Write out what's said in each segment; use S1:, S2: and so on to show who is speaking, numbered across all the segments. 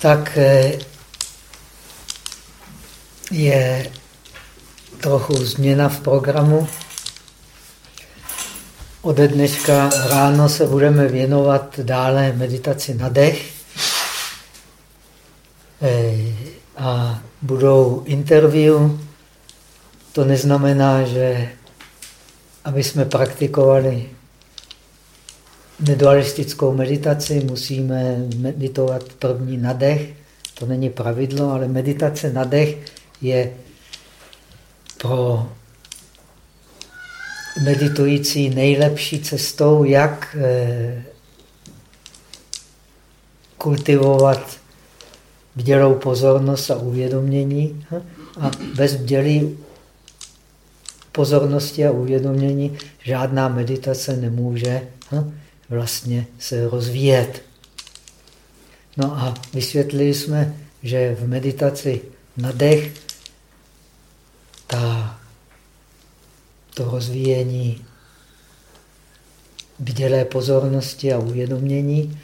S1: tak eh, je trochu změna v programu. Ode dneška ráno se budeme věnovat dále meditaci na dech. Eh, a budou interview. To neznamená, že aby jsme praktikovali nedualistickou meditaci, musíme meditovat první na dech. To není pravidlo, ale meditace na dech je pro meditující nejlepší cestou, jak eh, kultivovat vdělou pozornost a uvědomění. A bez vdělí pozornosti a uvědomění žádná meditace nemůže vlastně se rozvíjet. No a vysvětlili jsme, že v meditaci na dech ta, to rozvíjení bdělé pozornosti a uvědomění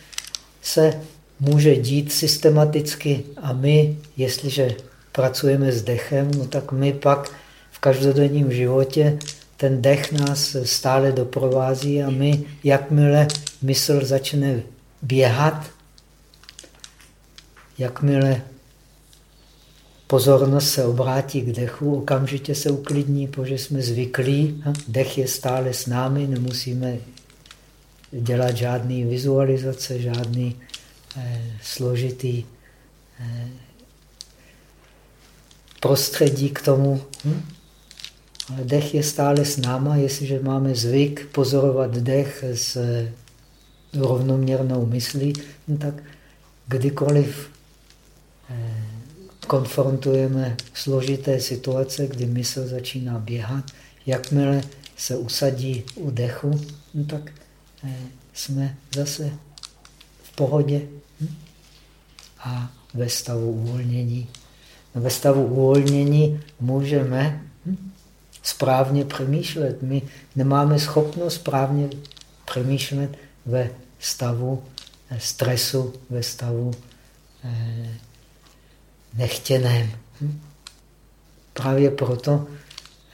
S1: se může dít systematicky a my, jestliže pracujeme s dechem, no tak my pak v každodenním životě ten dech nás stále doprovází a my, jakmile mysl začne běhat, jakmile pozornost se obrátí k dechu, okamžitě se uklidní, protože jsme zvyklí. Dech je stále s námi, nemusíme dělat žádný vizualizace, žádný eh, složitý eh, prostředí k tomu. Hm? Dech je stále s náma, jestliže máme zvyk pozorovat dech s rovnoměrnou myslí, no tak kdykoliv eh, konfrontujeme složité situace, kdy mysl začíná běhat, jakmile se usadí u dechu, no tak eh, jsme zase v pohodě hm? a ve stavu uvolnění. Ve stavu uvolnění můžeme? Správně přemýšlet. My nemáme schopnost správně přemýšlet ve stavu eh, stresu, ve stavu eh, nechtěném. Hm? Právě proto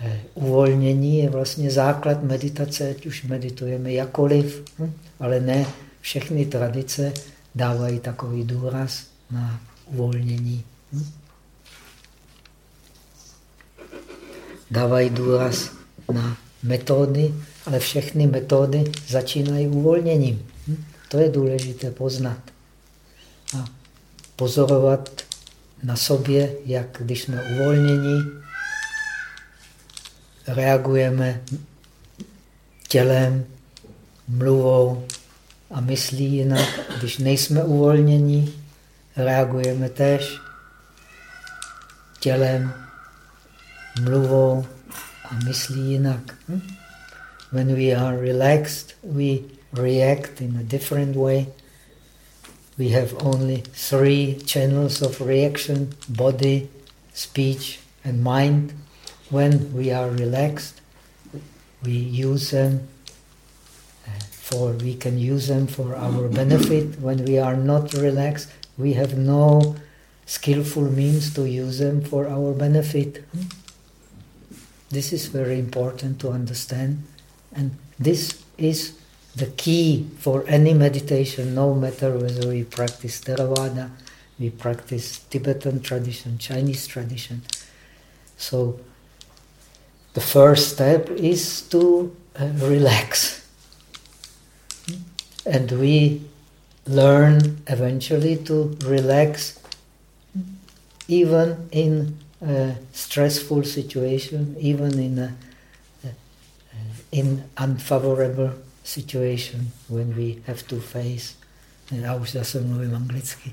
S1: eh, uvolnění je vlastně základ meditace, ať už meditujeme jakoliv, hm? ale ne všechny tradice dávají takový důraz na uvolnění. Hm? Dávají důraz na metody, ale všechny metody začínají uvolněním. Hm? To je důležité poznat. A pozorovat na sobě, jak když jsme uvolnění, reagujeme tělem, mluvou a myslí jinak. Když nejsme uvolnění, reagujeme též tělem, mluvou a myslí jinak. Hm? When we are relaxed, we react in a different way. We have only three channels of reaction, body, speech and mind. When we are relaxed, we use them uh, for, we can use them for our benefit. When we are not relaxed, we have no skillful means to use them for our benefit. Hmm? This is very important to understand. And this is the key for any meditation, no matter whether we practice Theravada, we practice Tibetan tradition, Chinese tradition. So the first step is to uh, relax. And we learn eventually to relax even in stressful situation, even in a, in unfavorable situation when we have to face. Já už zase mluvím anglicky.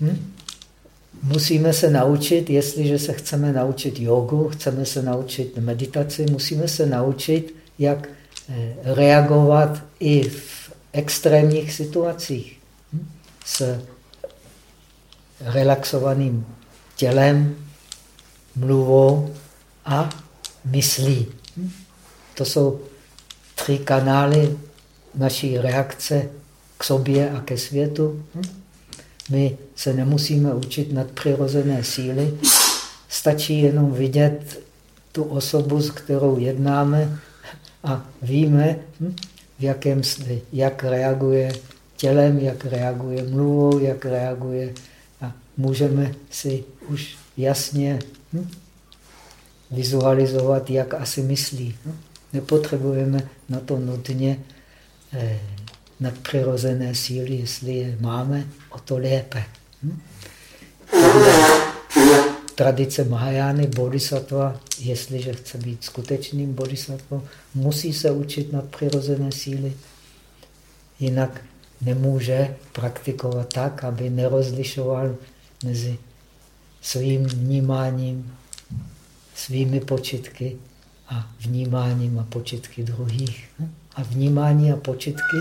S1: hm? Musíme se naučit, jestliže se chceme naučit jogu, chceme se naučit meditaci, musíme se naučit, jak eh, reagovat i v extrémních situacích. Hm? S relaxovaným tělem, mluvou a myslí. To jsou tři kanály naší reakce k sobě a ke světu. My se nemusíme učit nadpřirozené síly, stačí jenom vidět tu osobu, s kterou jednáme a víme, hm, v jakém, jak reaguje tělem, jak reaguje mluvou, jak reaguje. Můžeme si už jasně hm, vizualizovat, jak asi myslí. Hm? Nepotřebujeme na to nutně eh, nadpřirozené síly, jestli je máme, o to lépe. Hm? Tradice Mahajány, bodhisattva, jestliže chce být skutečným bodhisattvou, musí se učit nadpřirozené síly, jinak nemůže praktikovat tak, aby nerozlišoval mezi svým vnímáním, svými počitky a vnímáním a počitky druhých. A vnímání a počitky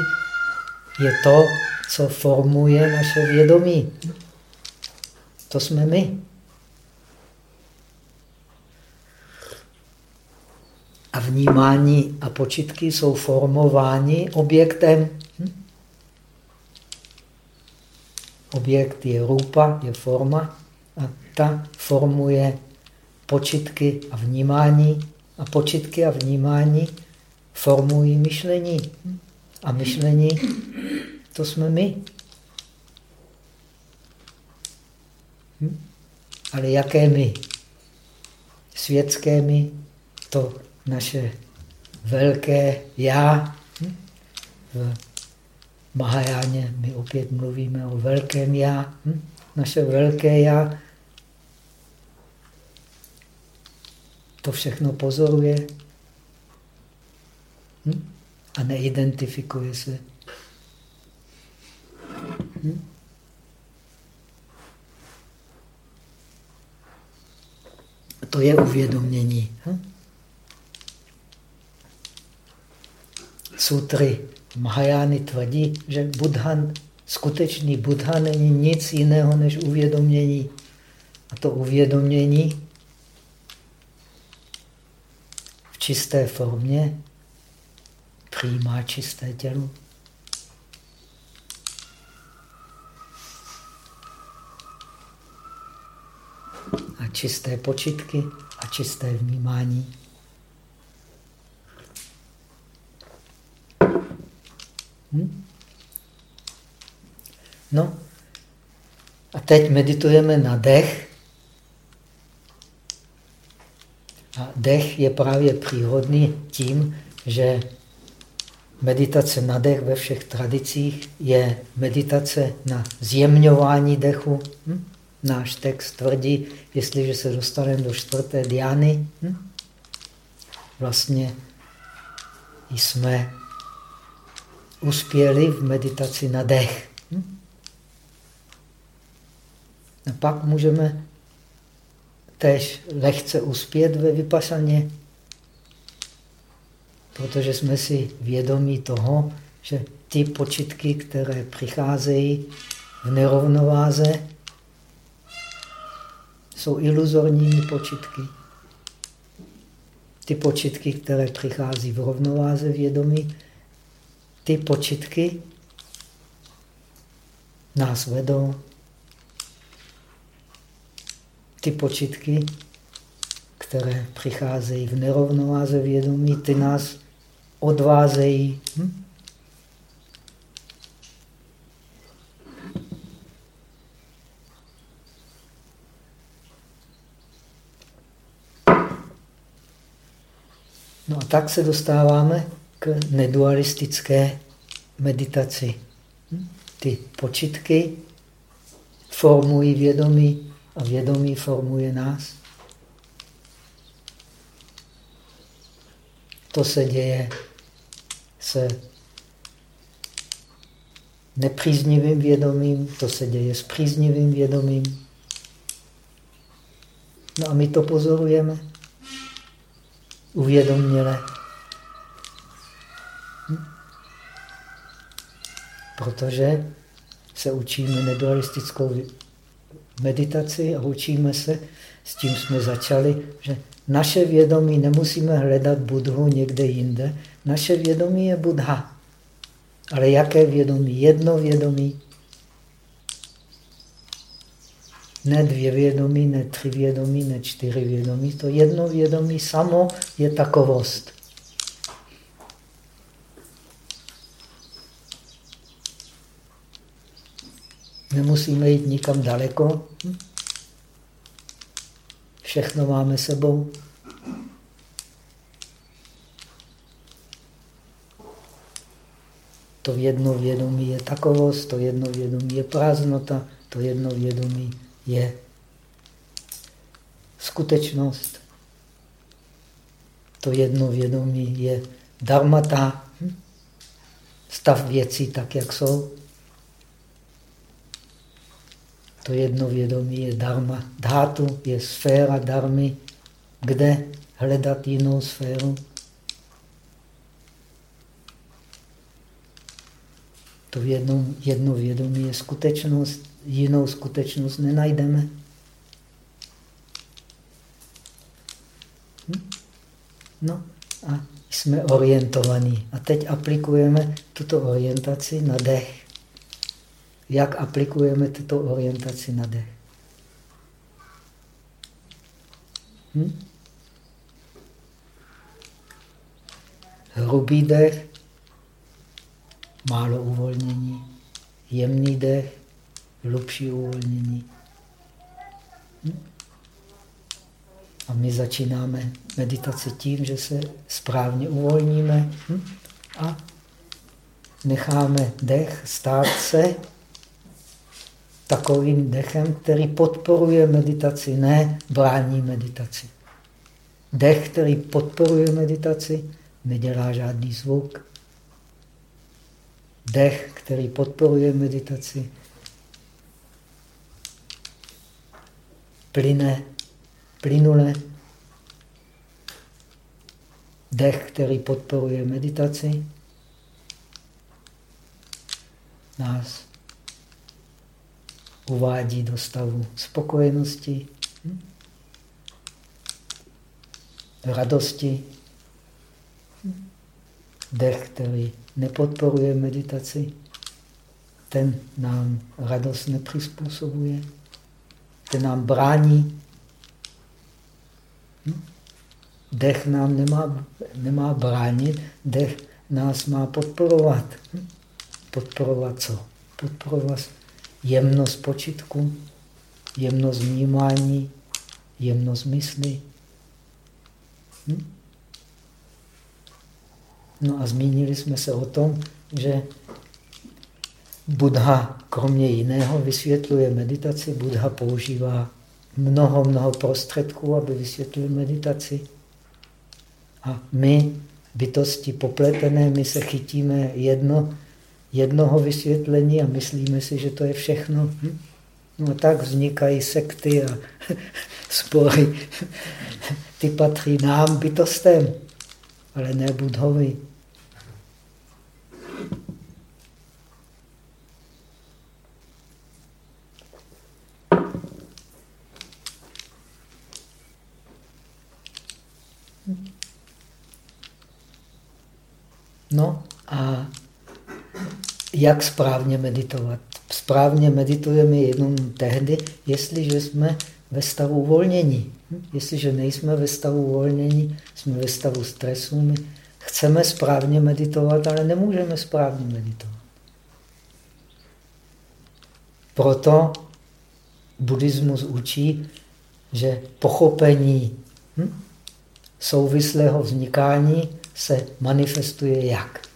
S1: je to, co formuje naše vědomí. To jsme my. A vnímání a počitky jsou formováni objektem. Objekt je rupa, je forma a ta formuje počitky a vnímání a počitky a vnímání formují myšlení. A myšlení, to jsme my. Hm? Ale jaké my? Světské my, to naše velké já. Hm? V Mahajáně my opět mluvíme o velkém já. Hm? Naše velké já to všechno pozoruje hm? a neidentifikuje se. Hm? To je uvědomění. Sutry Mahajány tvrdí, že Buddha, skutečný Buddha není nic jiného než uvědomění. A to uvědomění v čisté formě přijímá čisté tělo. A čisté počitky a čisté vnímání. Hm? No, a teď meditujeme na dech. A dech je právě příhodný tím, že meditace na dech ve všech tradicích je meditace na zjemňování dechu. Hm? Náš text tvrdí, jestliže se dostaneme do čtvrté diány, hm? vlastně jsme uspěli v meditaci na dech. Hm? A pak můžeme tež lehce uspět ve vypasaně, protože jsme si vědomí toho, že ty počitky, které přicházejí v nerovnováze, jsou iluzorními počitky. Ty počitky, které přichází v rovnováze vědomí, ty počitky nás vedou. Ty počitky, které přicházejí v nerovnováze vědomí, ty nás odvázejí. Hm? No a tak se dostáváme k nedualistické meditaci. Hm? Ty počitky formují vědomí a vědomí formuje nás. To se děje se nepříznivým vědomím, to se děje s příznivým vědomím. No a my to pozorujeme uvědoměle. Protože se učíme nedualistickou meditaci a učíme se, s tím jsme začali, že naše vědomí nemusíme hledat Budhu někde jinde, naše vědomí je Buddha. Ale jaké vědomí? Jedno vědomí. Ne dvě vědomí, ne tři vědomí, ne čtyři vědomí. To jedno vědomí samo je takovost. Nemusíme jít nikam daleko. Všechno máme sebou. To jedno vědomí je takovost, to jedno vědomí je prázdnota, to jedno vědomí je skutečnost. To jedno vědomí je dharmata, hm? stav věcí tak, jak jsou. To jedno vědomí je dharma. Dhátu je sféra dharmy. Kde hledat jinou sféru? To jedno, jedno vědomí je skutečnost, jinou skutečnost nenajdeme. Hm? No a jsme orientovaní. A teď aplikujeme tuto orientaci na dech. Jak aplikujeme tuto orientaci na dech? Hm? Hrubý dech málo uvolnění, jemný dech, hlubší uvolnění. Hm? A my začínáme meditaci tím, že se správně uvolníme hm? a necháme dech stát se takovým dechem, který podporuje meditaci, ne brání meditaci. Dech, který podporuje meditaci, nedělá žádný zvuk, dech, který podporuje meditaci, plyne, plynule. Dech, který podporuje meditaci, nás uvádí do stavu spokojenosti, hm? radosti. Dech, který nepodporuje meditaci, ten nám radost nepřizpůsobuje, ten nám brání. Hm? Dech nám nemá, nemá bránit, dech nás má podporovat. Hm? Podporovat co? Podporovat jemnost počitku, jemnost vnímání, jemnost mysli. Hm? No a zmínili jsme se o tom, že Buddha kromě jiného vysvětluje meditaci. Buddha používá mnoho, mnoho prostředků, aby vysvětlil meditaci. A my, bytosti popletené, my se chytíme jedno, jednoho vysvětlení a myslíme si, že to je všechno. Hm? No tak vznikají sekty a spory. Ty patří nám, bytostem, ale ne Budhovi. No a jak správně meditovat? Správně meditujeme jenom tehdy, jestliže jsme ve stavu uvolnění. Jestliže nejsme ve stavu uvolnění, jsme ve stavu stresu, my chceme správně meditovat, ale nemůžeme správně meditovat. Proto buddhismus učí, že pochopení hm, souvislého vznikání se manifestuje jak?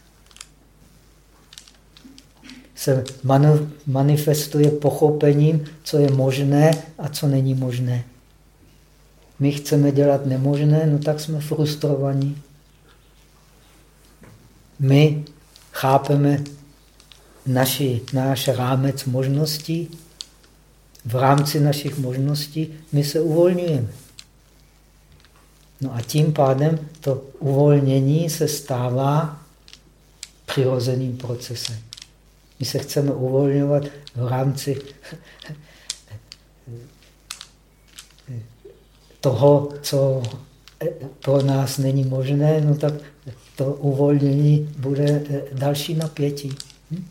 S1: Se manifestuje pochopením, co je možné a co není možné. My chceme dělat nemožné, no tak jsme frustrovaní. My chápeme naši, náš rámec možností, v rámci našich možností my se uvolňujeme. No a tím pádem to uvolnění se stává přirozeným procesem. My se chceme uvolňovat v rámci toho, co pro nás není možné, no tak to uvolnění bude další napětí. Hm?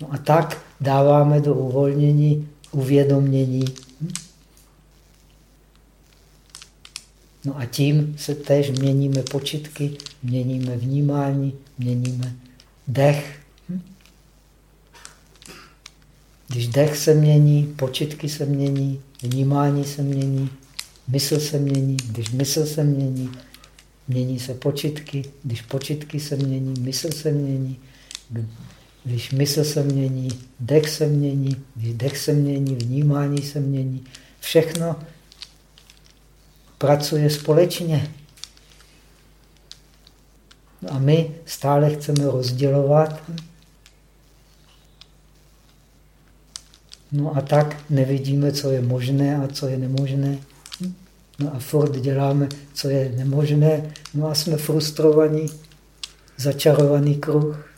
S1: No a tak dáváme do uvolnění uvědomění. Hm? No a tím se též měníme počitky, měníme vnímání, měníme dech. Hm? Když dech se mění, počitky se mění, vnímání se mění, mysl se mění. Když mysl se mění, mění se počitky. Když počitky se mění, mysl se mění. Když mysl se mění, dech se mění. Když dech se mění, vnímání se mění. Všechno pracuje společně. No a my stále chceme rozdělovat. No a tak nevidíme, co je možné a co je nemožné. No a furt děláme, co je nemožné. No a jsme frustrovaní, začarovaný kruh.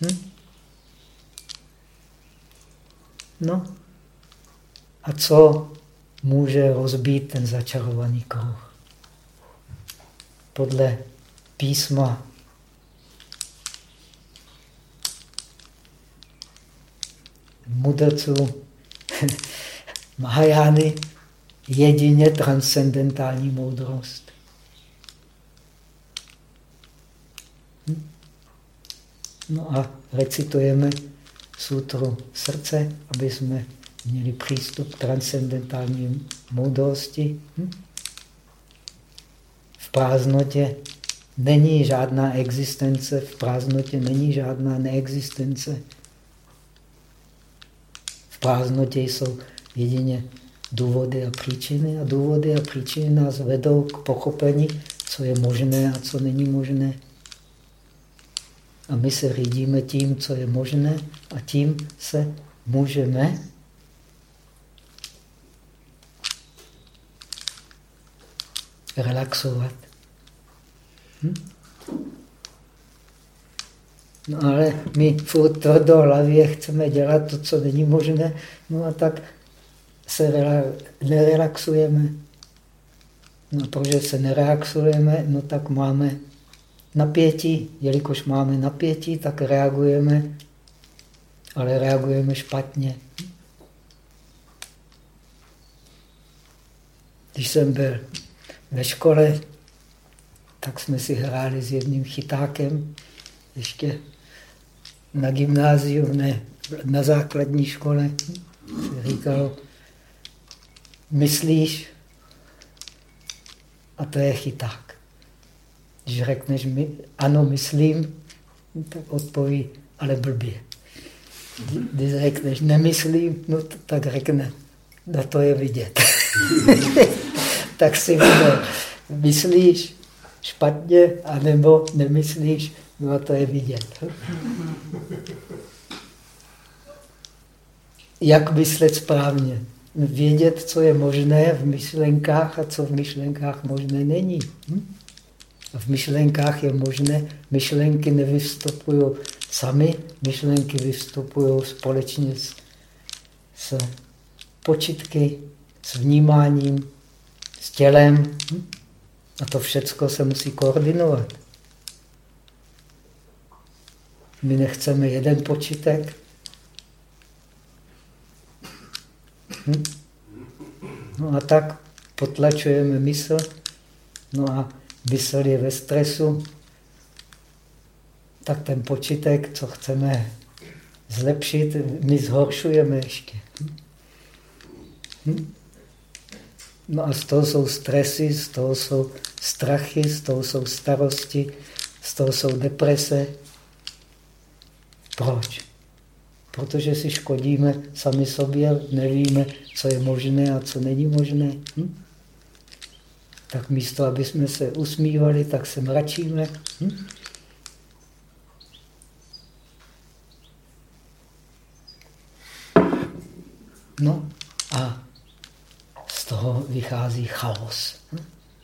S1: Hm? No a co může rozbít ten začarovaný kruh. Podle písma mudrců Mahajány jedině transcendentální moudrost. No a recitujeme sutru srdce, aby jsme měli přístup k transcendentální moudrosti. Hm? V prázdnotě není žádná existence, v prázdnotě není žádná neexistence. Prázdnotě jsou jedině důvody a příčiny a důvody a příčiny nás vedou k pochopení, co je možné a co není možné. A my se řídíme tím, co je možné a tím se můžeme relaxovat. Hm? No ale my furt do hlavě chceme dělat to, co není možné, no a tak se nerelaxujeme. No protože se nerelaxujeme, no tak máme napětí. Jelikož máme napětí, tak reagujeme, ale reagujeme špatně. Když jsem byl ve škole, tak jsme si hráli s jedním chytákem, ještě na gymnáziu, ne, na základní škole. Se myslíš, a to je chyták. Když řekneš, my, ano, myslím, tak odpoví, ale blbě. Když řekneš, nemyslím, no tak řekne, na to je vidět. tak si viděl, myslíš špatně, anebo nemyslíš, no a to je vidět. Jak myslet správně? Vědět, co je možné v myšlenkách a co v myšlenkách možné není. Hm? V myšlenkách je možné, myšlenky nevystupují sami, myšlenky vystupují společně s, s počitky, s vnímáním, s tělem. A to všecko se musí koordinovat. My nechceme jeden počítek. Hm? No a tak potlačujeme mysl. No a mysl je ve stresu. Tak ten počítek, co chceme zlepšit, my zhoršujeme ještě. Hm? No a z toho jsou stresy, z toho jsou strachy, z toho jsou starosti, z toho jsou deprese. Proč? Protože si škodíme sami sobě, nevíme, co je možné a co není možné. Hm? Tak místo, aby jsme se usmívali, tak se mračíme. Hm? No a toho vychází chaos.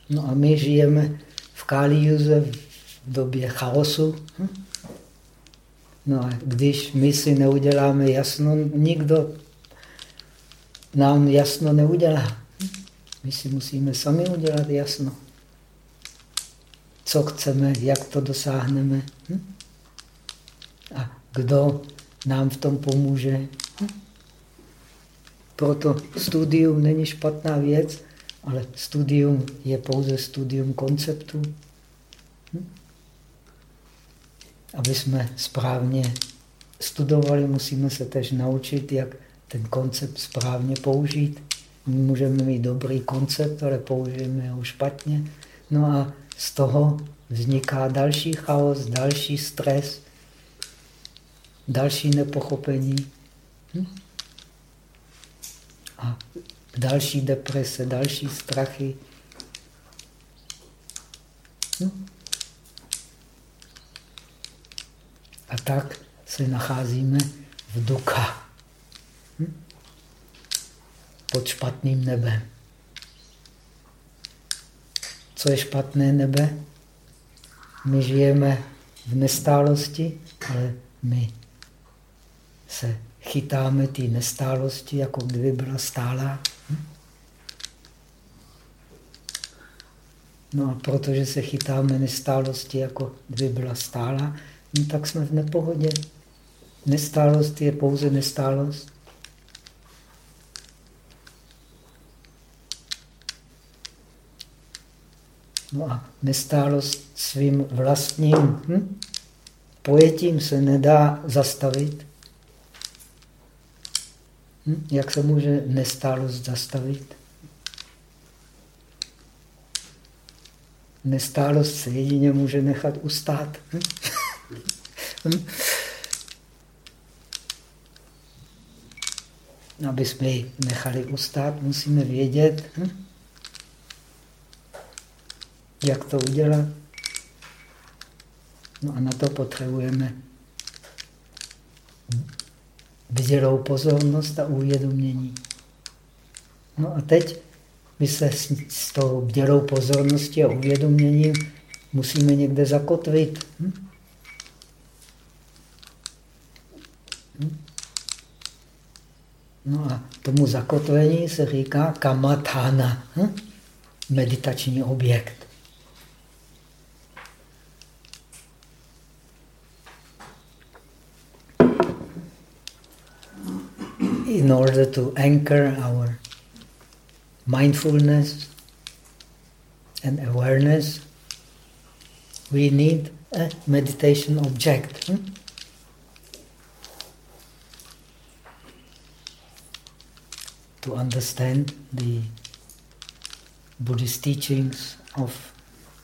S1: No a my žijeme v Kaliuze v době chaosu. No a když my si neuděláme jasno, nikdo nám jasno neudělá. My si musíme sami udělat jasno. co chceme, jak to dosáhneme. Hm? A kdo nám v tom pomůže. Hm? Proto studium není špatná věc, ale studium je pouze studium konceptu. Hm? Aby jsme správně studovali, musíme se tež naučit, jak ten koncept správně použít. My můžeme mít dobrý koncept, ale použijeme ho špatně. No a z toho vzniká další chaos, další stres, další nepochopení hm? a další deprese, další strachy. Hm? A tak se nacházíme v duka. Hm? Pod špatným nebem. Co je špatné nebe? My žijeme v nestálosti, ale my se chytáme té nestálosti, jako kdyby byla stálá. Hm? No a protože se chytáme nestálosti, jako kdyby byla stála, tak jsme v nepohodě. Nestálost je pouze nestálost. No a nestálost svým vlastním hm? pojetím se nedá zastavit. Hm? Jak se může nestálost zastavit? Nestálost se jedině může nechat ustát. Hm? Hm? Aby jsme ji nechali ustát, musíme vědět, hm? jak to udělat. No a na to potřebujeme bdělou pozornost a uvědomění. No a teď my se s tou bdělou pozorností a uvědoměním musíme někde zakotvit. Hm? Hm? No a tomu zakotvení se říká kamatána, hm? meditační objekt. in order to anchor our mindfulness and awareness, we need a meditation object. Hmm? To understand the Buddhist teachings of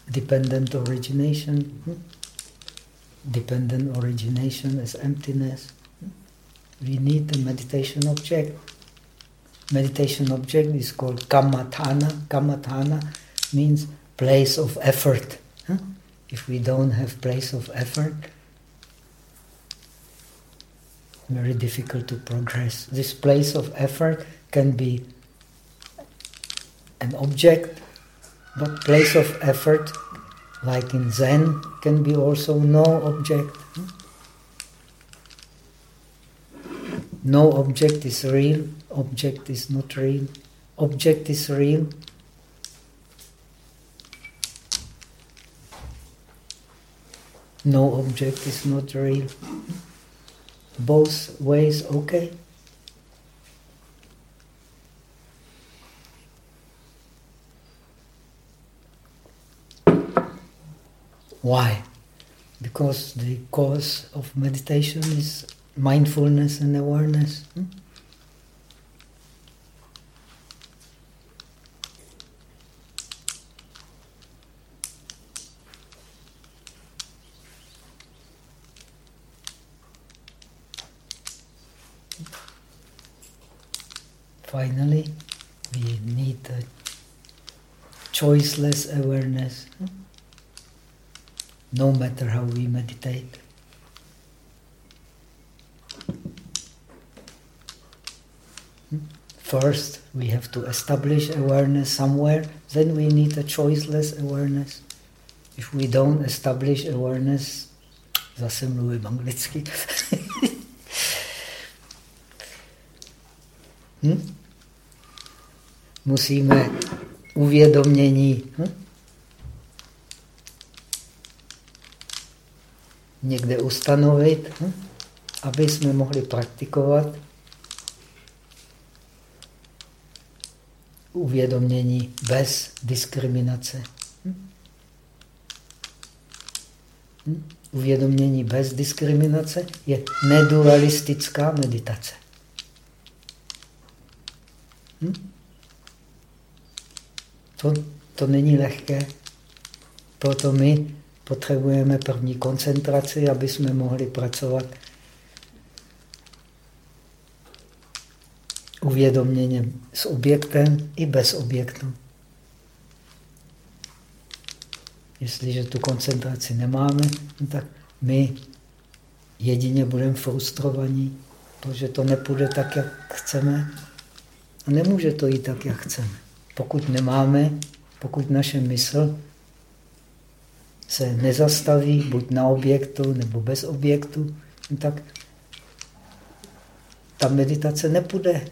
S1: dependent origination, hmm? dependent origination as emptiness, we need a meditation object. Meditation object is called Kammatthana. Kammatthana means place of effort. Huh? If we don't have place of effort, very difficult to progress. This place of effort can be an object, but place of effort, like in Zen, can be also no object. No object is real, object is not real. Object is real. No object is not real. Both ways okay. Why? Because the cause of meditation is mindfulness and awareness. Hmm? Finally, we need a choiceless awareness, hmm? No matter how we meditate. First, we have to establish awareness somewhere, then we need a choiceless awareness. If we don't establish awareness, zase mluvím anglicky. hm? Musíme uvědomění hm? Někde ustanovit, hm? aby jsme mohli praktikovat uvědomění bez diskriminace. Hm? Hm? Uvědomění bez diskriminace je nedualistická meditace. To, to není lehké, proto my potřebujeme první koncentraci, aby jsme mohli pracovat uvědoměně s objektem i bez objektu. Jestliže tu koncentraci nemáme, no tak my jedině budeme frustrovaní, protože to nepůjde tak, jak chceme. A nemůže to jít tak, jak chceme. Pokud nemáme, pokud naše mysl se nezastaví buď na objektu nebo bez objektu, no tak ta meditace nepůjde.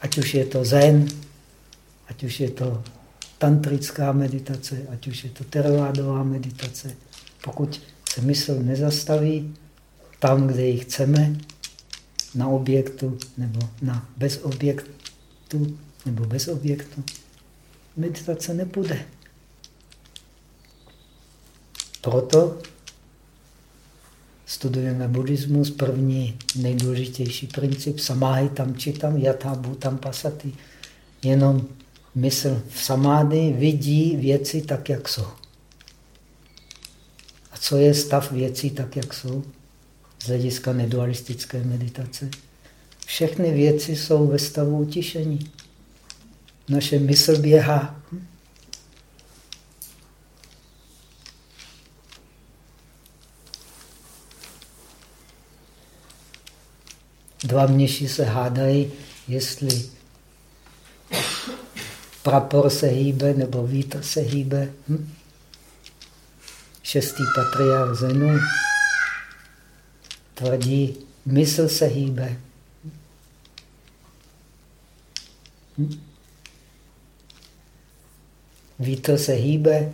S1: Ať už je to zen, ať už je to tantrická meditace, ať už je to teravádová meditace. Pokud se mysl nezastaví tam, kde ji chceme, na objektu nebo na bez objektu nebo bez objektu, meditace nepůjde. Proto studujeme buddhismus, první nejdůležitější princip, samáhy tam či tam, yatha bhutam pasati. Jenom mysl v samády vidí věci tak, jak jsou. A co je stav věcí tak, jak jsou? Z hlediska nedualistické meditace. Všechny věci jsou ve stavu utišení. Naše mysl běhá. Dva mniši se hádají, jestli prapor se hýbe nebo vítr se hýbe. Hm? Šestý patriarch Zenu tvrdí, mysl se hýbe. Hm? Vítr se hýbe,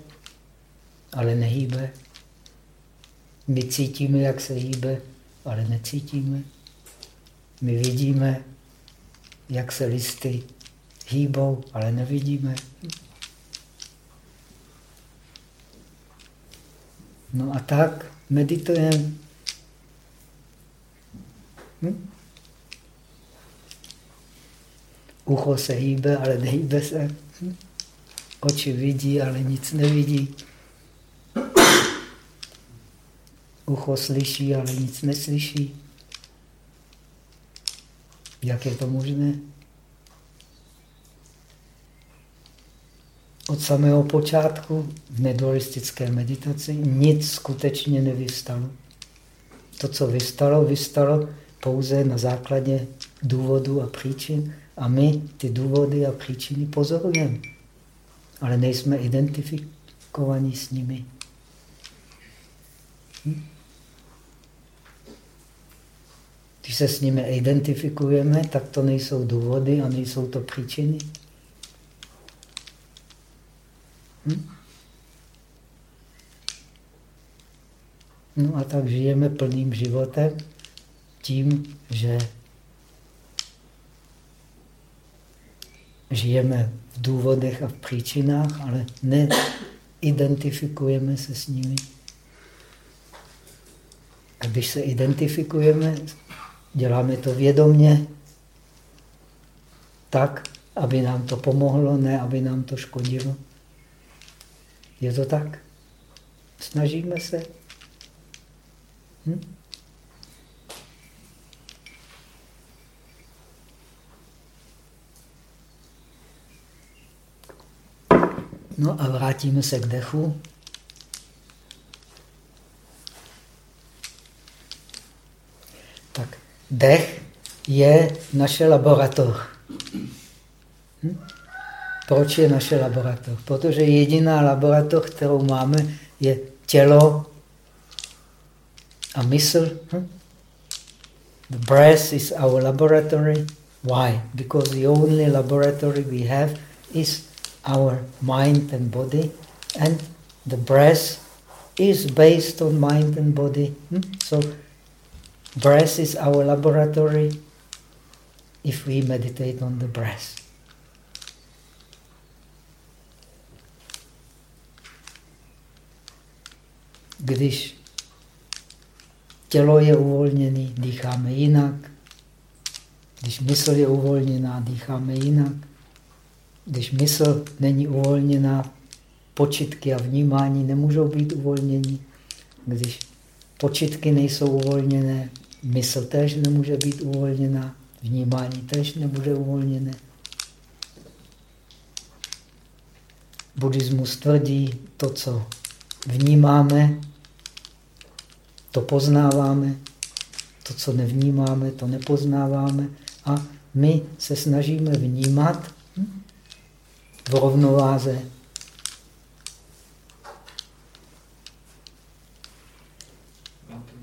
S1: ale nehýbe. My cítíme, jak se hýbe, ale necítíme. My vidíme, jak se listy hýbou, ale nevidíme. No a tak meditujeme. Hm? Ucho se hýbe, ale nehýbe se. Oči vidí, ale nic nevidí. Ucho slyší, ale nic neslyší. Jak je to možné? Od samého počátku v nedualistické meditaci nic skutečně nevystalo. To, co vystalo, vystalo pouze na základě důvodů a příčin a my ty důvody a příčiny pozorujeme, ale nejsme identifikovaní s nimi. Hm? Když se s nimi identifikujeme, tak to nejsou důvody a nejsou to příčiny. Hm? No a tak žijeme plným životem tím, že žijeme v důvodech a v příčinách, ale neidentifikujeme se s nimi. A když se identifikujeme Děláme to vědomně, tak, aby nám to pomohlo, ne aby nám to škodilo. Je to tak? Snažíme se. Hm? No a vrátíme se k dechu. Tak Dech je naše laboratoř. Hm? Proč je naše laboratoř? Protože jediná laboratoř, kterou máme, je tělo a mysl. Hm? The breath is our laboratory. Why? Because the only laboratory we have is our mind and body, and the breath is based on mind and body. Hmm? So breath is our laboratory if we meditate on the breath. Když tělo je uvolněné, dýcháme jinak. Když mysl je uvolněná, dýcháme jinak. Když mysl není uvolněná, počitky a vnímání nemůžou být uvolnění. Když počitky nejsou uvolněné, mysl tež nemůže být uvolněná, vnímání tež nebude uvolněné. Buddhismus tvrdí, to, co vnímáme, to poznáváme, to, co nevnímáme, to nepoznáváme a my se snažíme vnímat v rovnováze.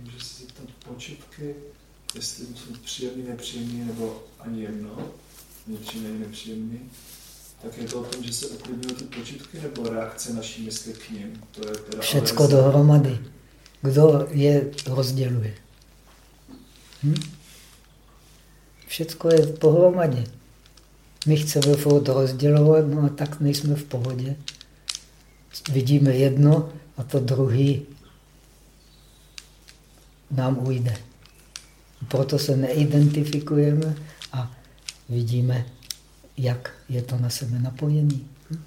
S2: Může se zeptat počitky, jestli jsou příjemný, nepříjemný, nebo ani jedno, nepříjemný, nepříjemný, tak je to o tom, že se uklidňují ty počitky, nebo reakce naší mysli k ním? To je teda
S1: Všecko dohromady. Kdo je rozděluje? Hm? Všecko je pohromadě. My chceme furt rozdělovat, no a tak nejsme v pohodě. Vidíme jedno a to druhý nám ujde. Proto se neidentifikujeme a vidíme, jak je to na sebe napojený. Hm?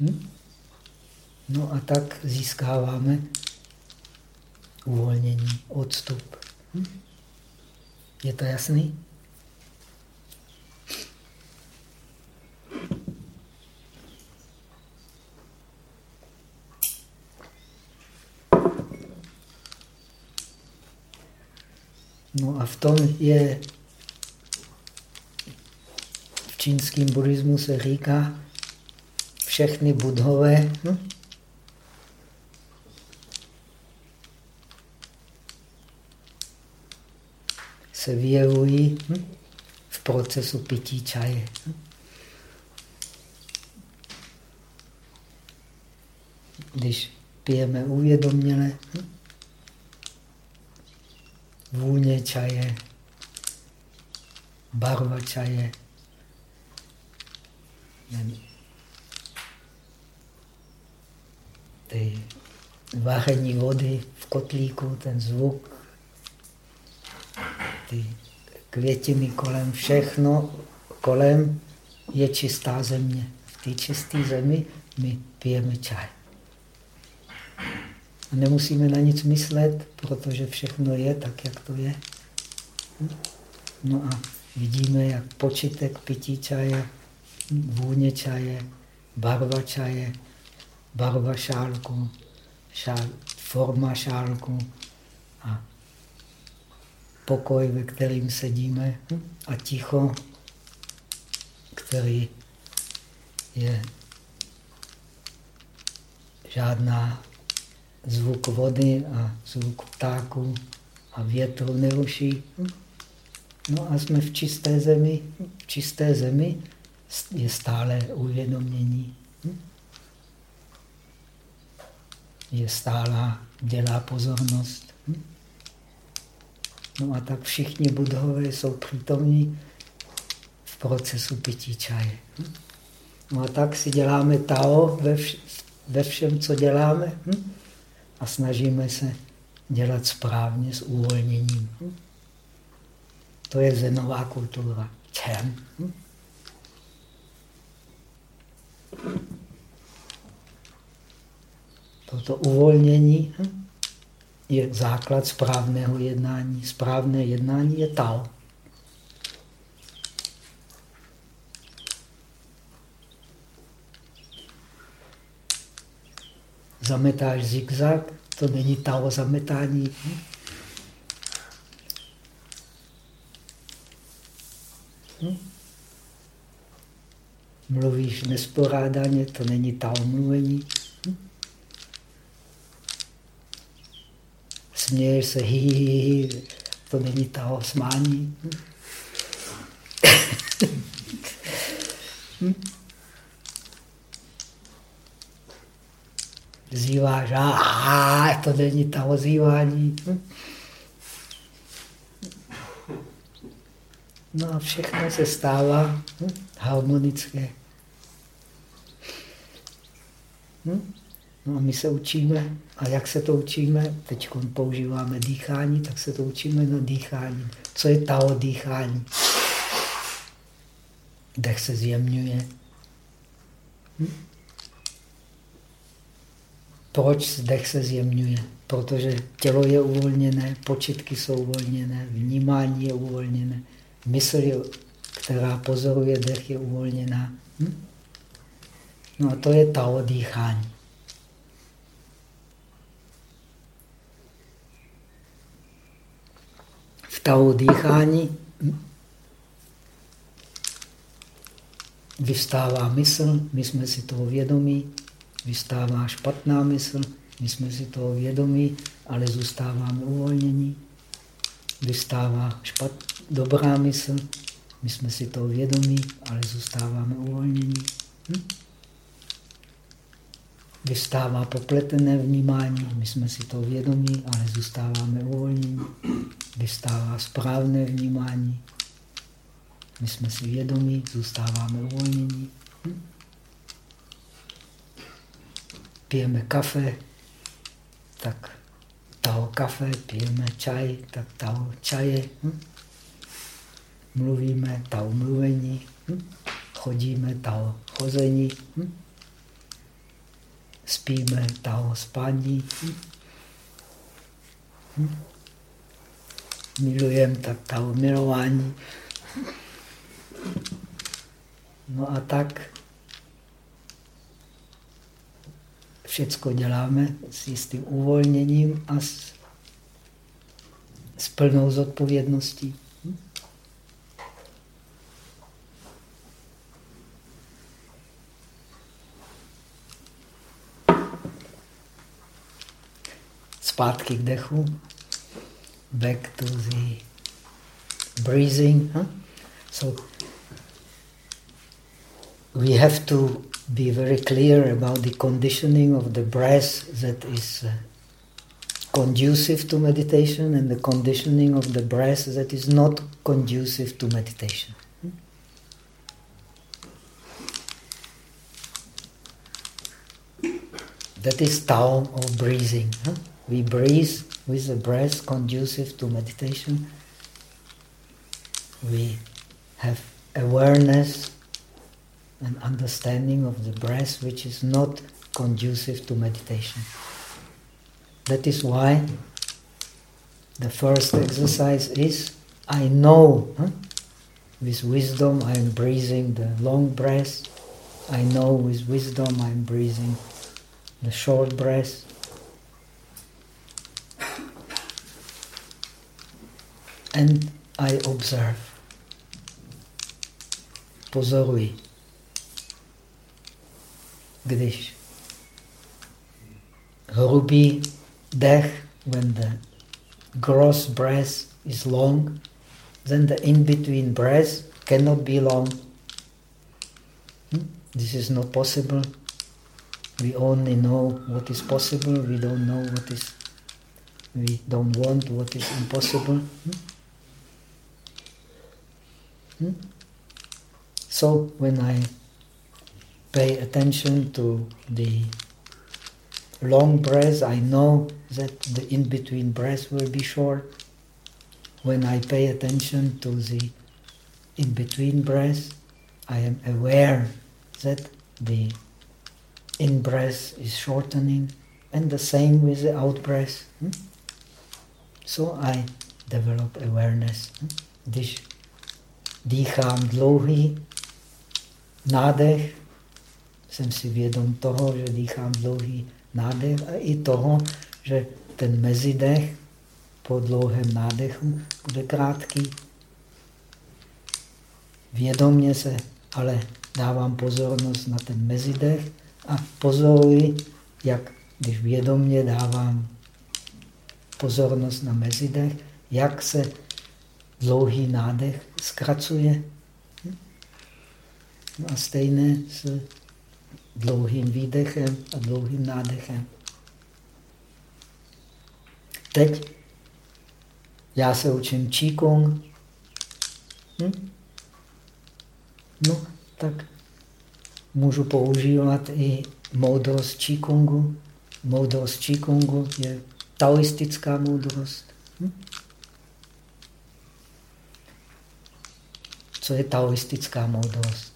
S1: Hm? No a tak získáváme uvolnění, odstup. Hm? Je to jasný? No a v tom je v čínském buddhismu se říká všechny budhové hm? se vyjevují hm? v procesu pití čaje. Hm? Když pijeme uvědoměle, hm? Vůně čaje, barva čaje, ty vaření vody v kotlíku, ten zvuk, ty květiny kolem, všechno kolem je čistá země. V té čisté zemi my pijeme čaj. A nemusíme na nic myslet, protože všechno je tak, jak to je. No a vidíme, jak počitek pití čaje, vůně čaje, barva čaje, barva šálku, šál, forma šálku a pokoj, ve kterým sedíme a ticho, který je žádná zvuk vody a zvuk ptáků a větru neruší. No a jsme v čisté zemi. V čisté zemi je stále uvědomění. Je stálá, dělá pozornost. No a tak všichni budhové jsou přítomní v procesu pití čaje. No a tak si děláme Tao ve, vš ve všem, co děláme hm? A snažíme se dělat správně s uvolněním. To je zenová kultura. Čem? Toto uvolnění je základ správného jednání. Správné jednání je Tao. Zametáš zigzag, to není Tao zametání. Hm? Hm? Mluvíš nesporádaně, to není Tao mluvení. směješ se, hi, hi, hi, to není toho smání. Zýváš, a to není ta ozývání. No a všechno se stává hm? harmonické. Hm? No a my se učíme. A jak se to učíme? Teď používáme dýchání, tak se to učíme na dýchání. Co je tao dýchání? Dech se zjemňuje. Hm? Proč dech se zjemňuje? Protože tělo je uvolněné, početky jsou uvolněné, vnímání je uvolněné, mysl, která pozoruje dech, je uvolněná. Hm? No a to je tao dýchání. V tao dýchání vyvstává mysl, my jsme si toho vědomí, vystává špatná mysl, my jsme si toho vědomí, ale zůstáváme uvolnění. Vystává špat, dobrá mysl, my jsme si toho vědomí, ale zůstáváme uvolnění. Hm? Vystává popletené vnímání, my jsme si toho vědomí, ale zůstáváme uvolnění. Vystává správné vnímání, my jsme si vědomí, zůstáváme uvolnění. Hm? Pijeme kafe, tak toho kafe, pijeme čaj, tak toho čaje. Hm? Mluvíme, toho mluvení. Hm? Chodíme, toho chození. Hm? Spíme, toho spání. Hm? Hm? Milujeme, tak toho milování. No a tak všecko děláme s jistým uvolněním a s, s plnou zodpovědností. Zpátky k dechu. Back to the breathing. Huh? So we have to be very clear about the conditioning of the breath that is uh, conducive to meditation and the conditioning of the breath that is not conducive to meditation. That is Tao of breathing. We breathe with the breath conducive to meditation. We have awareness and understanding of the breath which is not conducive to meditation. That is why the first exercise is I know huh? with wisdom I am breathing the long breath. I know with wisdom I am breathing the short breath. And I observe. Pozoruji když hrubý dech, when the gross breath is long, then the in-between breath cannot be long. Hmm? This is not possible. We only know what is possible, we don't know what is, we don't want what is impossible. Hmm? Hmm? So when I pay attention to the long breath, I know that the in-between breath will be short. When I pay attention to the in-between breath, I am aware that the in-breath is shortening and the same with the out-breath. Hmm? So I develop awareness. Hmm? Dýchám dlouhý nádech, jsem si vědom toho, že dýchám dlouhý nádech a i toho, že ten mezidech po dlouhém nádechu bude krátký. Vědomně se ale dávám pozornost na ten mezidech a pozoruji, jak když vědomně dávám pozornost na mezidech, jak se dlouhý nádech zkracuje. No a stejné s dlouhým výdechem a dlouhým nádechem. Teď já se učím Qigong. Hm? No, tak můžu používat i moudrost Qigongu. Moudrost Qigongu je taoistická moudrost. Hm? Co je taoistická moudrost?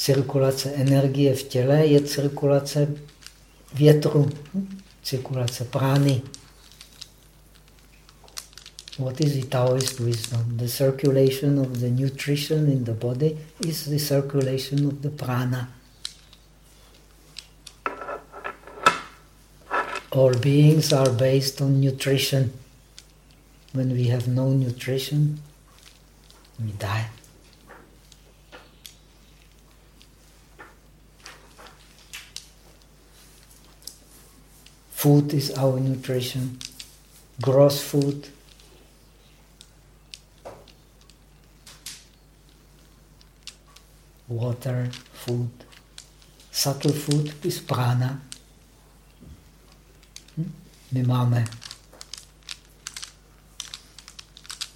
S1: Cirkulace energie v těle je cirkulace větru, cirkulace prány. What is the Taoist wisdom? The circulation of the nutrition in the body is the circulation of the prana. All beings are based on nutrition. When we have no nutrition, we die. Food is our nutrition. Gross food. Water, food. Subtle food is prana. Hm? My máme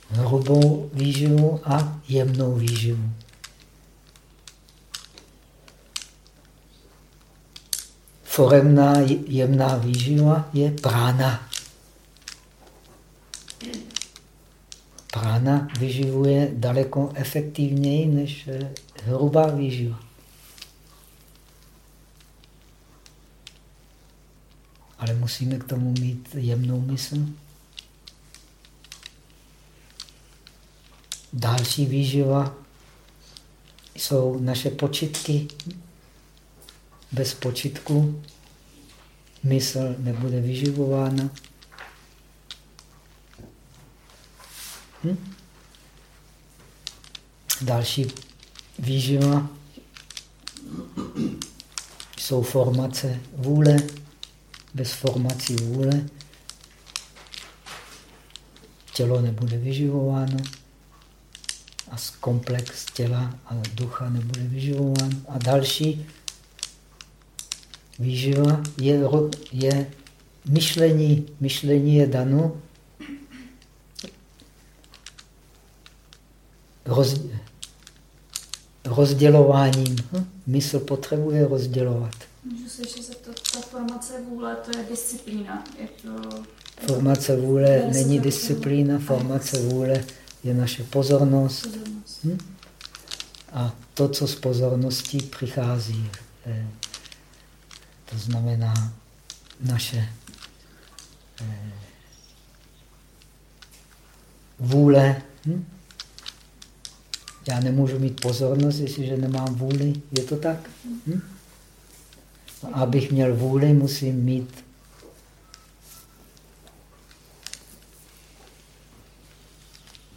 S1: hrubou výživu a jemnou výživu. Foremná jemná výživa je prána. Prána vyživuje daleko efektivněji než eh, hrubá výživa. Ale musíme k tomu mít jemnou mysl. Další výživa jsou naše počitky. Bez počitku mysl nebude vyživována. Hm? Další výživa jsou formace vůle. Bez formací vůle tělo nebude vyživováno a komplex těla a ducha nebude vyživován. A další výživa je, je myšlení. Myšlení je dano roz, rozdělováním. Hm? Mysl potřebuje rozdělovat.
S3: Můžu se ještě zeptat, ta formace vůle, to je disciplína. Je to...
S1: Formace vůle není disciplína, formace vůle je naše pozornost. pozornost. Hm? A to, co z pozorností přichází. Eh, to znamená naše eh, vůle. Hm? Já nemůžu mít pozornost, jestliže nemám vůli. Je to tak? Hm? Abych měl vůli, musím mít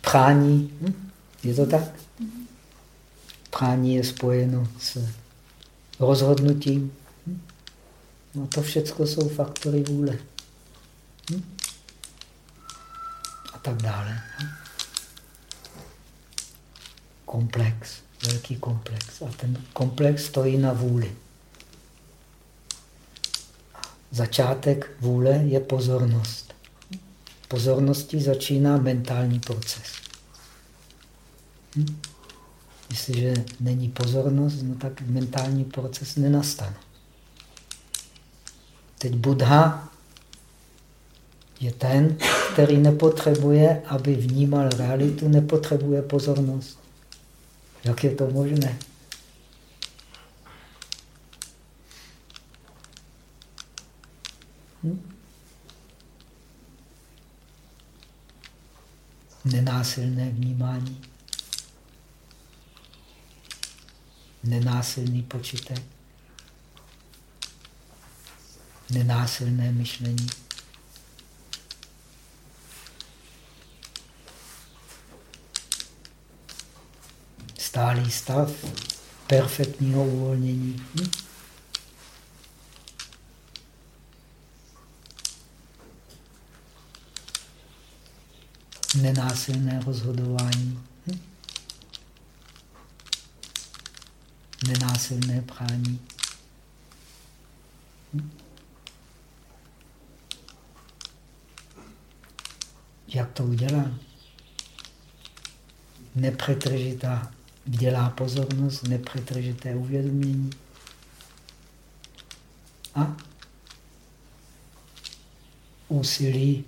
S1: prání. Hm? Je to tak? Prání je spojeno s rozhodnutím. No to všechno jsou faktory vůle. Hm? A tak dále. Hm? Komplex, velký komplex. A ten komplex stojí na vůli. Začátek vůle je pozornost. Pozorností začíná mentální proces. Hm? Jestliže není pozornost, no tak mentální proces nenastane. Teď Buddha je ten, který nepotřebuje, aby vnímal realitu, nepotřebuje pozornost. Jak je to možné? Hm? Nenásilné vnímání. Nenásilný počítek. Nenásilné myšlení. Stálý stav perfektního uvolnění. Hm? nenásilné rozhodování, hm? nenásilné prání. Hm? Jak to udělá? Nepřetržitá dělá pozornost, nepřetržité uvědomění. A úsilí,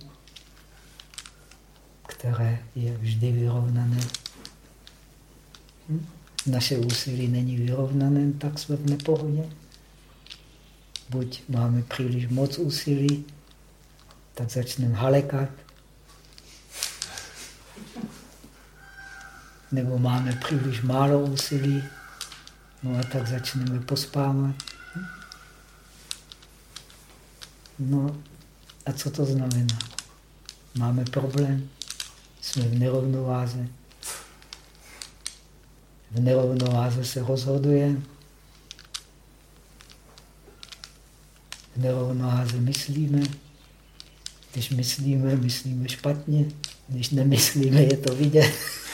S1: které je vždy vyrovnané. Hm? Naše úsilí není vyrovnané, tak jsme v nepohodě. Buď máme příliš moc úsilí, tak začneme halekat, nebo máme příliš málo úsilí, no a tak začneme pospávat. No a co to znamená? Máme problém, jsme v nerovnováze. V nerovnováze se rozhoduje. V nerovnováze myslíme. Když myslíme, myslíme špatně. Když nemyslíme, je to vidět.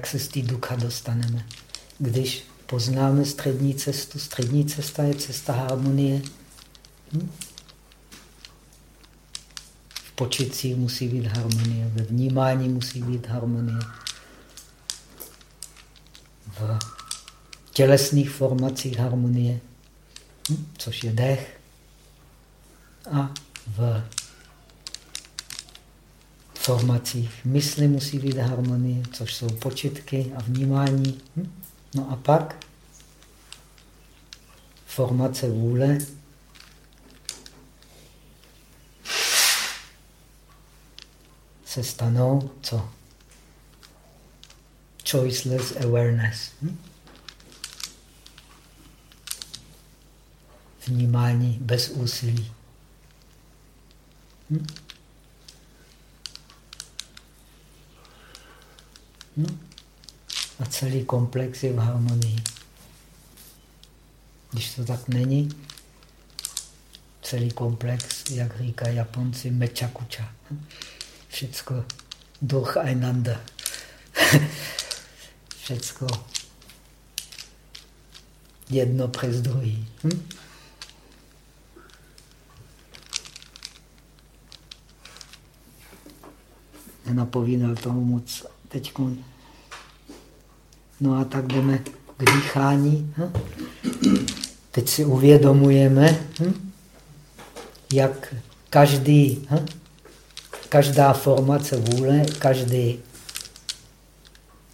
S1: Jak se z té ducha dostaneme? Když poznáme střední cestu, střední cesta je cesta harmonie. Hm? V počitcích musí být harmonie, ve vnímání musí být harmonie. V tělesných formacích harmonie, hm? což je dech. A v formacích mysli musí být harmonie, což jsou počitky a vnímání. Hm? No a pak formace vůle se stanou co? Choiceless awareness. Hm? Vnímání bez úsilí. Hm? No. A celý komplex je v harmonii. Když to tak není, celý komplex, jak říká Japonci, mečakuča. Všecko duch einanda. Všecko jedno přes druhý. Hm? Nenapovídal tomu moc teď. No a tak jdeme k dýchání. Hm? Teď si uvědomujeme, hm? jak každý, hm? každá formace vůle, každý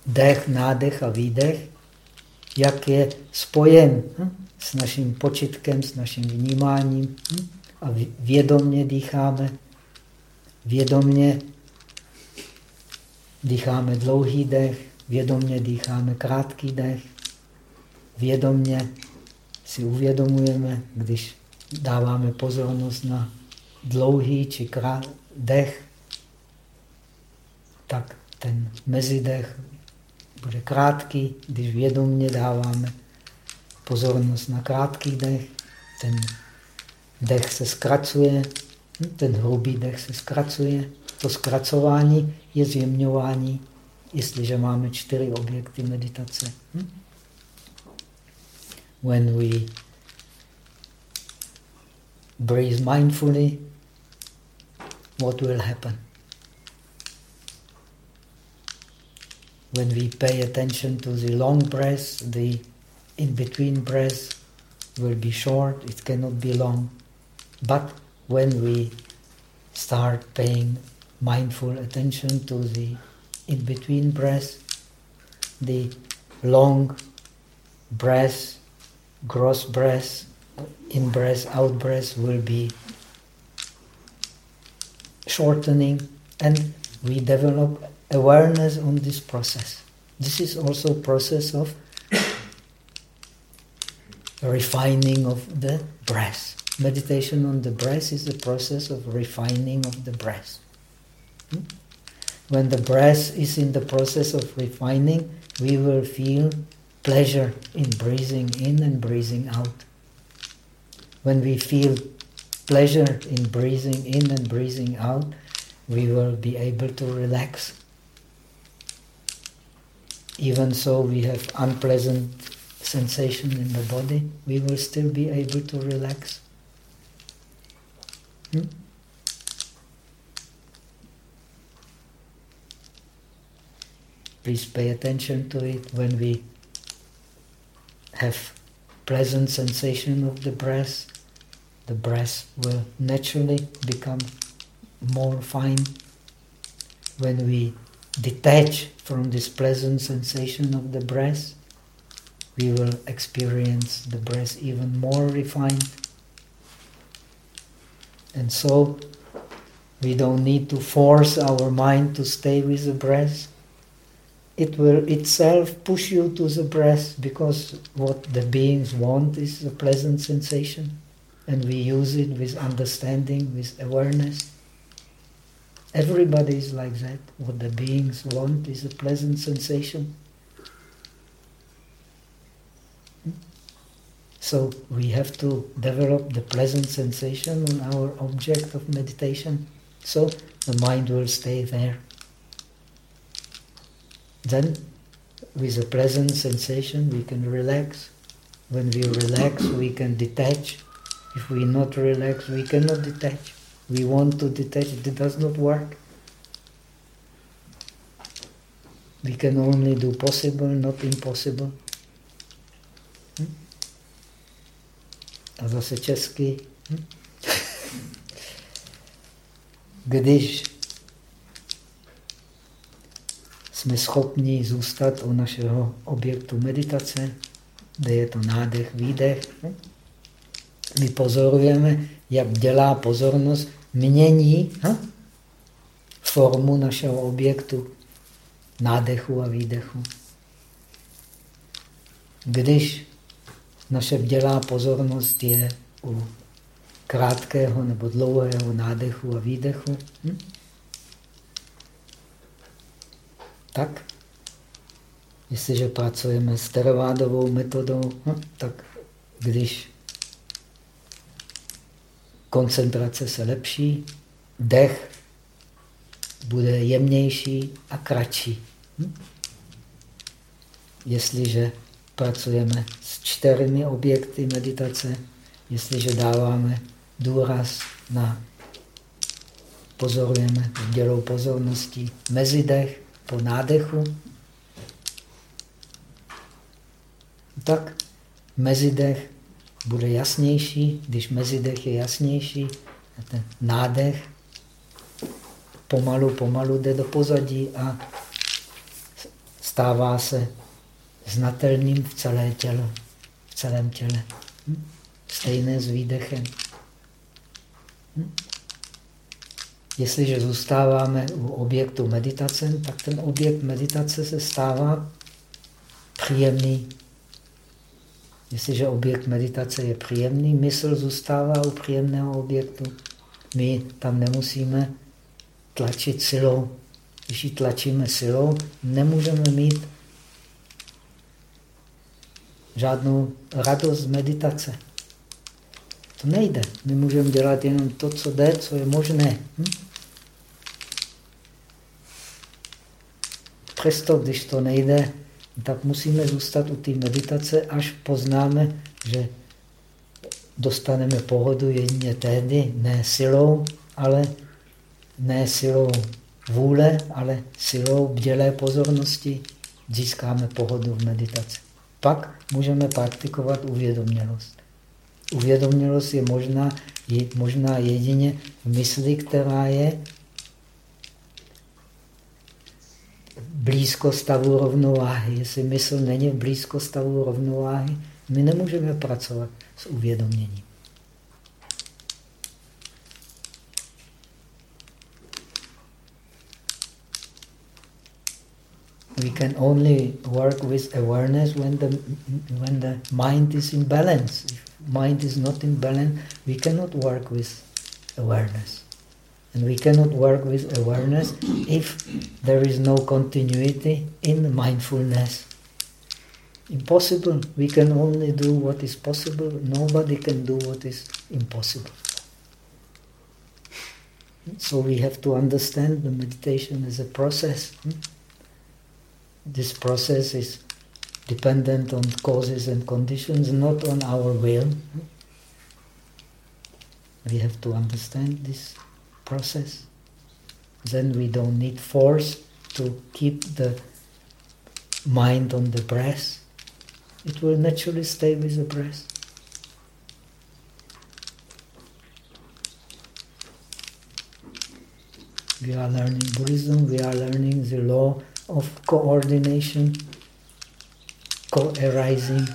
S1: dech, nádech a výdech, jak je spojen s naším počitkem, s naším vnímáním a vědomně dýcháme, vědomně dýcháme dlouhý dech, vědomně dýcháme krátký dech, vědomně si uvědomujeme, když dáváme pozornost na dlouhý či krát, dech, tak ten mezidech bude krátký. Když vědomně dáváme pozornost na krátký dech, ten dech se zkracuje, ten hrubý dech se zkracuje. To zkracování je zjemňování, jestliže máme čtyři objekty meditace. Hm? When we breathe mindfully, what will happen? When we pay attention to the long breaths, the in-between breaths will be short, it cannot be long. But when we start paying mindful attention to the in-between breath, the long breath, gross breath, in-breath, out-breath will be shortening and we develop awareness on this process. This is also process of refining of the breath. Meditation on the breath is a process of refining of the breath. Hmm? when the breath is in the process of refining, we will feel pleasure in breathing in and breathing out. When we feel pleasure in breathing in and breathing out, we will be able to relax. Even so we have unpleasant sensation in the body, we will still be able to relax. Please pay attention to it when we have pleasant sensation of the breath, the breath will naturally become more fine. When we detach from this pleasant sensation of the breath, we will experience the breath even more refined. And so we don't need to force our mind to stay with the breath it will itself push you to the breath because what the beings want is a pleasant sensation and we use it with understanding, with awareness. Everybody is like that. What the beings want is a pleasant sensation. So we have to develop the pleasant sensation on our object of meditation so the mind will stay there. Then, with a pleasant sensation, we can relax. When we relax, we can detach. If we not relax, we cannot detach. We want to detach, it does not work. We can only do possible, not impossible. A zase česky. Hm? Když jsme schopni zůstat u našeho objektu meditace, kde je to nádech, výdech. My pozorujeme, jak dělá pozornost, mění ha? formu našeho objektu, nádechu a výdechu. Když naše dělá pozornost je u krátkého nebo dlouhého nádechu a výdechu, hm? tak jestliže pracujeme s teravádovou metodou, no, tak když koncentrace se lepší, dech bude jemnější a kratší. Hm? Jestliže pracujeme s čtyřmi objekty meditace, jestliže dáváme důraz na pozorujeme dělou pozornosti mezidech, po nádechu, tak mezidech bude jasnější. Když mezidech je jasnější, ten nádech pomalu, pomalu jde do pozadí a stává se znatelným v celé tělo, v celém těle. Hm? Stejné s výdechem. Hm? Jestliže zůstáváme u objektu meditace, tak ten objekt meditace se stává příjemný. Jestliže objekt meditace je příjemný, mysl zůstává u příjemného objektu. My tam nemusíme tlačit silou. Když ji tlačíme silou, nemůžeme mít žádnou radost z meditace. To nejde. My můžeme dělat jenom to, co jde, co je možné. Hm? Přesto, když to nejde, tak musíme zůstat u té meditace, až poznáme, že dostaneme pohodu jedině tehdy, ne silou, ale ne silou vůle, ale silou bdělé pozornosti získáme pohodu v meditaci. Pak můžeme praktikovat uvědomělost. Uvědomělost je možná, je možná jedině v mysli, která je blízko stavu rovnováhy. Jestli mysl není v blízko stavu rovnováhy, my nemůžeme pracovat s uvědoměním. We can only work with awareness when the, when the mind is in balance. If mind is not in balance, we cannot work with awareness. And we cannot work with awareness if there is no continuity in mindfulness. Impossible. We can only do what is possible. Nobody can do what is impossible. So we have to understand the meditation as a process. Hmm? This process is dependent on causes and conditions, not on our will. We have to understand this process. Then we don't need force to keep the mind on the breath. It will naturally stay with the breath. We are learning Buddhism, we are learning the law of coordination, co-arising.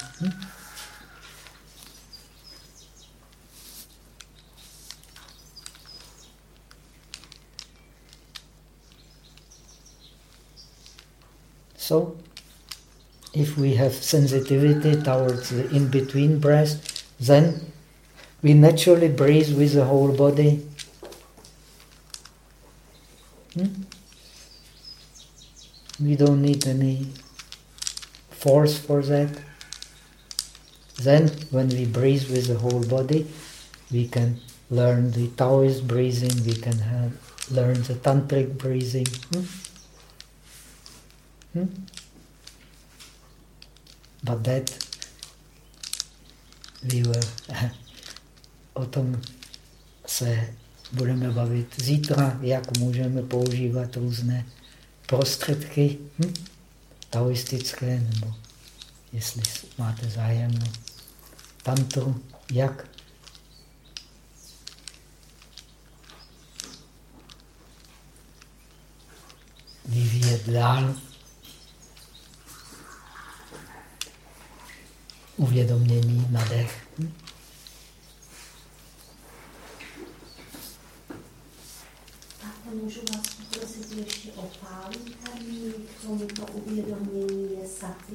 S1: So, if we have sensitivity towards the in-between breath, then we naturally breathe with the whole body. We don't need any force for that. Then, when we breathe with the whole body, we can learn the Taoist breathing, we can have, learn the Tantric breathing. Hmm? Hmm? But that we will, o tom se budeme bavit zítra, jak můžeme používat různé prostředky hm? taoistické, nebo jestli máte zájem o tantru, jak vyvíjet dál uvědomění na dech. Hm?
S4: Můžu vás poprosit ještě o pár termín k tomuto uvědomění je sati?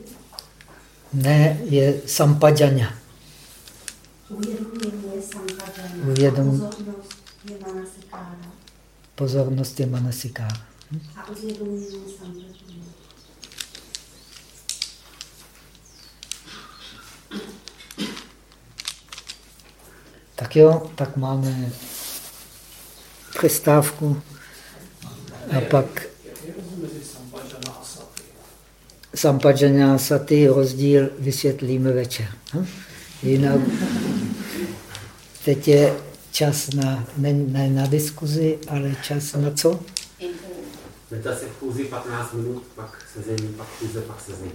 S1: Ne, je sampaďaňa.
S4: Uvědomění je sampaďaňa.
S1: Uvědom...
S4: Pozornost je manasikára.
S1: Pozornost je manasikára.
S4: Hm? A uvědomění je sampaďaňa.
S1: Tak jo, tak máme přestávku a pak Sampajana a Sati rozdíl vysvětlíme večer. Hm? Jinak teď je čas na, ne, ne na diskuzi, ale čas na co?
S5: Meditace v chůzi 15 minut, pak sezení, pak chůze, pak sezení.